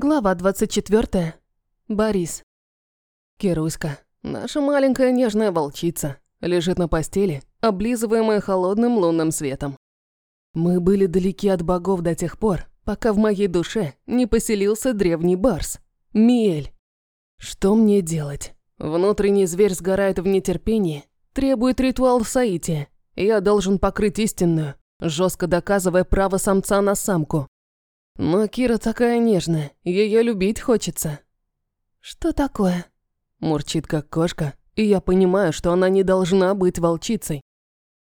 Глава 24. Борис. Кируська, наша маленькая нежная волчица, лежит на постели, облизываемая холодным лунным светом. Мы были далеки от богов до тех пор, пока в моей душе не поселился древний барс – Миэль. Что мне делать? Внутренний зверь сгорает в нетерпении, требует ритуал соития. Я должен покрыть истинную, жестко доказывая право самца на самку. Но Кира такая нежная, ее любить хочется. «Что такое?» Мурчит как кошка, и я понимаю, что она не должна быть волчицей.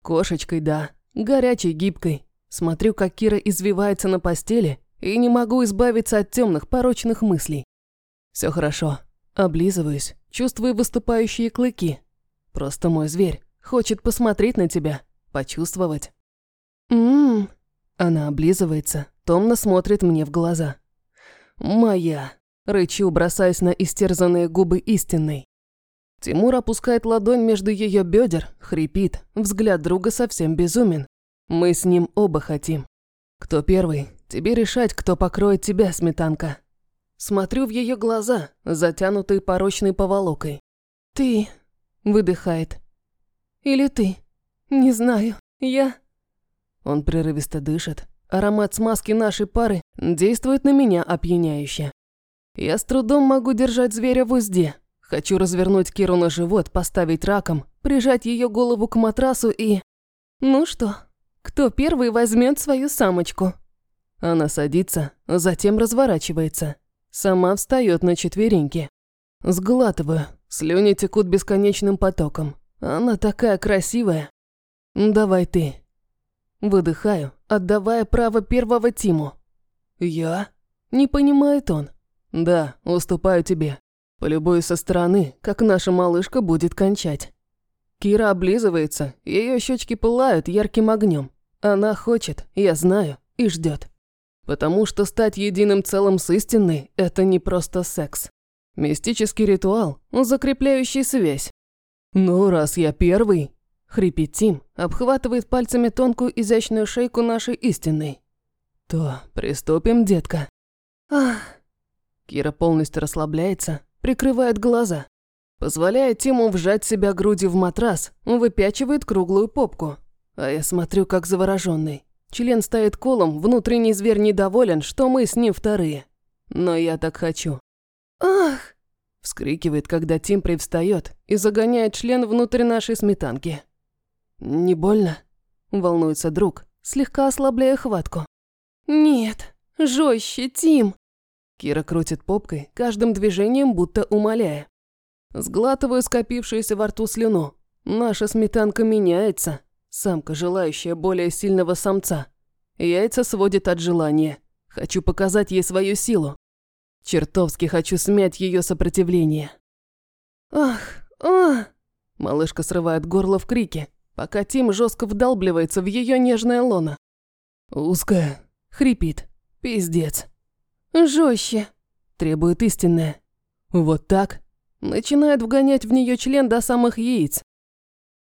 Кошечкой, да, горячей, гибкой. Смотрю, как Кира извивается на постели, и не могу избавиться от темных, порочных мыслей. Все хорошо. Облизываюсь, чувствую выступающие клыки. Просто мой зверь хочет посмотреть на тебя, почувствовать. Ммм. Она облизывается, томно смотрит мне в глаза. «Моя!» – рычу, бросаясь на истерзанные губы истинной. Тимур опускает ладонь между ее бедер, хрипит, взгляд друга совсем безумен. Мы с ним оба хотим. Кто первый? Тебе решать, кто покроет тебя, сметанка. Смотрю в ее глаза, затянутые порочной поволокой. «Ты...» – выдыхает. «Или ты? Не знаю. Я...» Он прерывисто дышит, Аромат смазки нашей пары действует на меня опьяняюще. Я с трудом могу держать зверя в узде. Хочу развернуть Киру на живот, поставить раком, прижать ее голову к матрасу и... Ну что, кто первый возьмет свою самочку? Она садится, затем разворачивается. Сама встает на четвереньки. Сглатываю, слюни текут бесконечным потоком. Она такая красивая. Давай ты, Выдыхаю, отдавая право первого Тиму. «Я?» Не понимает он. «Да, уступаю тебе. Полюбуюсь со стороны, как наша малышка будет кончать». Кира облизывается, ее щечки пылают ярким огнем. Она хочет, я знаю, и ждет. Потому что стать единым целым с истиной – это не просто секс. Мистический ритуал, закрепляющий связь. Ну, раз я первый, Хрипит Тим, обхватывает пальцами тонкую изящную шейку нашей истинной. То приступим, детка. Ах. Кира полностью расслабляется, прикрывает глаза. Позволяет Тиму вжать себя грудью в матрас, выпячивает круглую попку. А я смотрю, как завороженный. Член стоит колом, внутренний зверь недоволен, что мы с ним вторые. Но я так хочу. «Ах!» Вскрикивает, когда Тим привстает и загоняет член внутрь нашей сметанки. «Не больно?» – волнуется друг, слегка ослабляя хватку. «Нет, жестче, Тим!» Кира крутит попкой, каждым движением будто умоляя. Сглатываю скопившуюся во рту слюну. Наша сметанка меняется. Самка, желающая более сильного самца. Яйца сводит от желания. Хочу показать ей свою силу. Чертовски хочу смять ее сопротивление. «Ах, ах!» Малышка срывает горло в крике, пока Тим жестко вдалбливается в ее нежное лоно. «Узкая», — хрипит. «Пиздец». «Жестче», — требует истинное. «Вот так?» Начинает вгонять в нее член до самых яиц.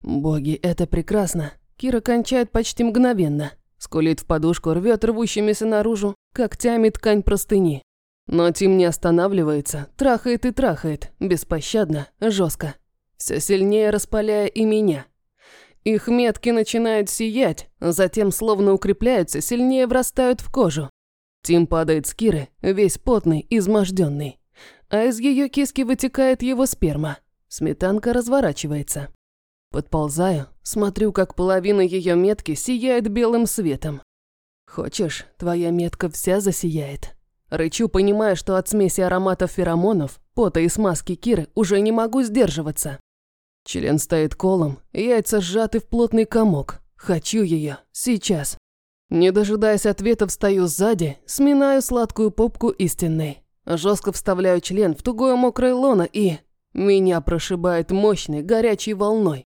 Боги, это прекрасно. Кира кончает почти мгновенно. Скулит в подушку, рвет рвущимися наружу, когтями ткань простыни. Но Тим не останавливается, трахает и трахает, беспощадно, жестко. Все сильнее распаляя и меня. Их метки начинают сиять, затем словно укрепляются, сильнее врастают в кожу. Тим падает с Киры, весь потный, изможденный. А из ее киски вытекает его сперма. Сметанка разворачивается. Подползаю, смотрю, как половина ее метки сияет белым светом. Хочешь, твоя метка вся засияет. Рычу, понимая, что от смеси ароматов феромонов, пота и смазки Киры уже не могу сдерживаться. Член стоит колом, яйца сжаты в плотный комок. Хочу ее. Сейчас. Не дожидаясь ответа, встаю сзади, сминаю сладкую попку истинной. Жестко вставляю член в тугое мокрое лоно и... Меня прошибает мощной, горячей волной.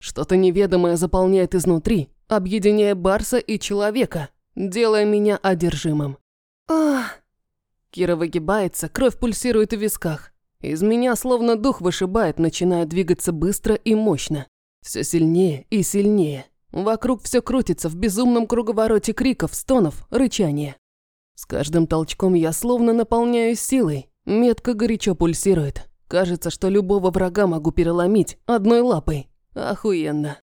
Что-то неведомое заполняет изнутри, объединяя Барса и человека, делая меня одержимым. Ах! Кира выгибается, кровь пульсирует в висках. Из меня словно дух вышибает, начиная двигаться быстро и мощно. Все сильнее и сильнее. Вокруг все крутится в безумном круговороте криков, стонов, рычания. С каждым толчком я словно наполняюсь силой. Метка горячо пульсирует. Кажется, что любого врага могу переломить одной лапой. Охуенно.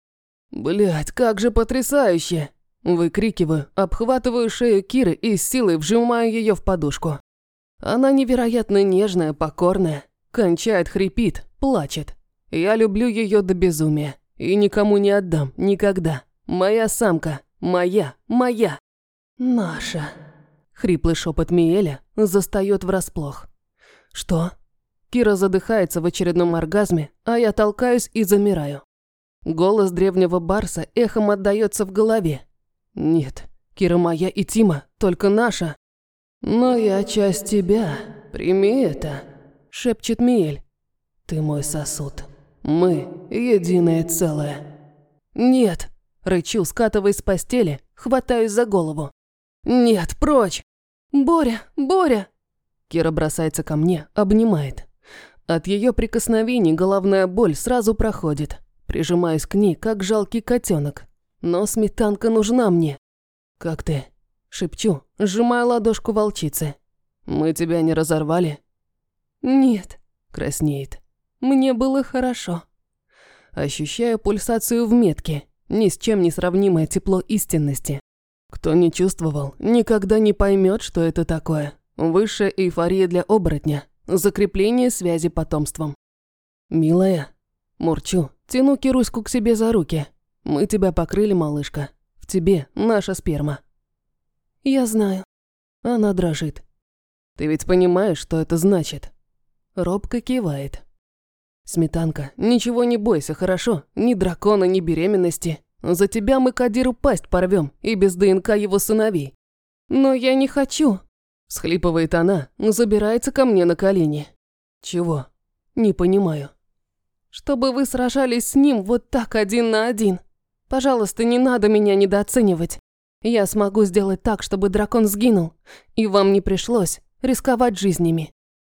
Блять, как же потрясающе! Выкрикиваю, обхватываю шею Киры и с силой вжимаю ее в подушку. Она невероятно нежная, покорная. Кончает, хрипит, плачет. Я люблю ее до безумия. И никому не отдам, никогда. Моя самка. Моя, моя. Наша. Хриплый шепот Миэля застает врасплох. Что? Кира задыхается в очередном оргазме, а я толкаюсь и замираю. Голос древнего барса эхом отдается в голове. Нет, Кира моя и Тима, только наша. Но я часть тебя, прими это, шепчет Миэль. Ты мой сосуд. Мы единое целое. Нет, рычу, скатываясь с постели, хватаюсь за голову. Нет, прочь. Боря, Боря. Кира бросается ко мне, обнимает. От ее прикосновений головная боль сразу проходит. Прижимаюсь к ней, как жалкий котенок. Но сметанка нужна мне. «Как ты?» – шепчу, сжимая ладошку волчицы. «Мы тебя не разорвали?» «Нет», – краснеет. «Мне было хорошо». Ощущаю пульсацию в метке, ни с чем не сравнимое тепло истинности. Кто не чувствовал, никогда не поймет, что это такое. Высшая эйфория для оборотня, закрепление связи потомством. «Милая», – мурчу, Тяну Кируську к себе за руки. Мы тебя покрыли, малышка. В тебе наша сперма. Я знаю. Она дрожит. Ты ведь понимаешь, что это значит? Робко кивает. Сметанка, ничего не бойся, хорошо? Ни дракона, ни беременности. За тебя мы Кадиру пасть порвем и без ДНК его сыновей. Но я не хочу. Схлипывает она, забирается ко мне на колени. Чего? Не понимаю чтобы вы сражались с ним вот так один на один. Пожалуйста, не надо меня недооценивать. Я смогу сделать так, чтобы дракон сгинул, и вам не пришлось рисковать жизнями.